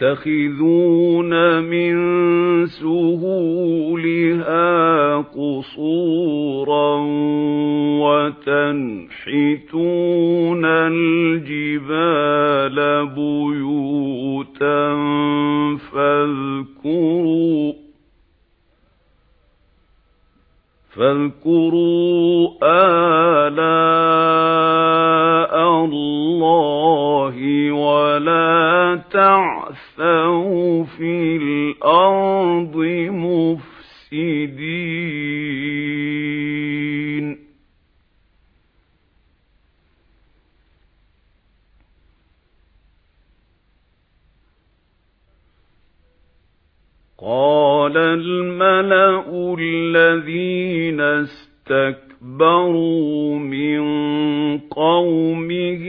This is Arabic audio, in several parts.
تتخذون من سهولها قصورا وتنحتون الجبال بيوتا فاذكروا فاذكروا آلاء الله ولا تعثوا في الأرض مفسدين. قال الملأ الذين استكبروا من قومه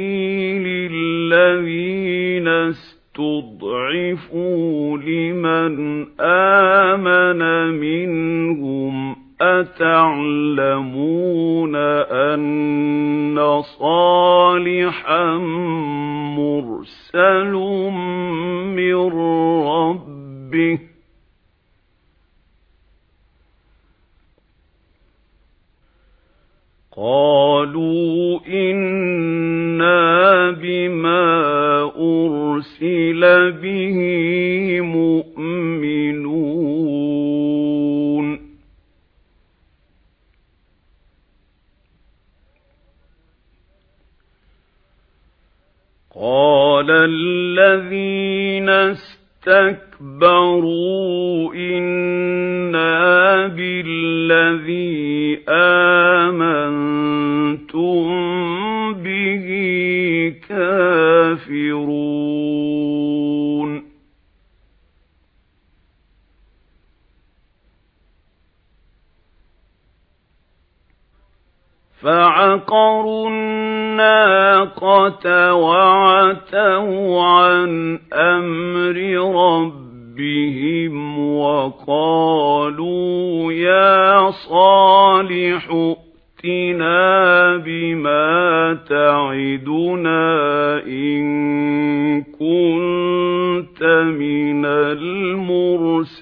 للذين استضعفوا لمن آمن منهم أتعلمون أن صالحا مرسل من ربه قالوا إنا قال الذين استكبروا إنا بالذي آمنتم فعقروا الناقة وعتوا عن أمر ربهم وقالوا يا صالح ائتنا بما تعدنا إن كنت من المرسلين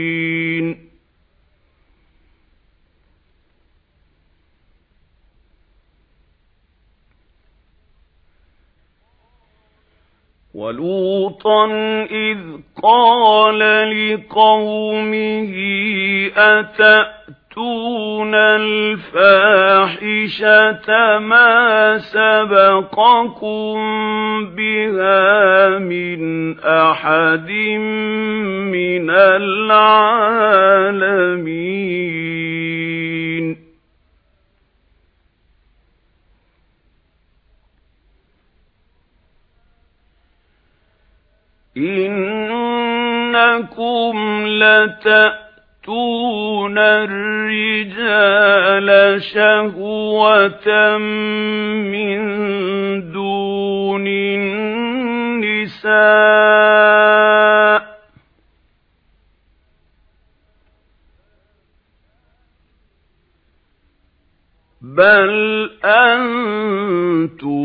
ولوطا إذ قال لقومه أتأتون الفاحشة ما سبقكم بها من أحد من العالمين إنكم لتأتون تَأْتُونَ الرِّجَالَ شَهْوَةً مِّن دُونِ النِّسَاءِ. بَلْ أَنتُمْ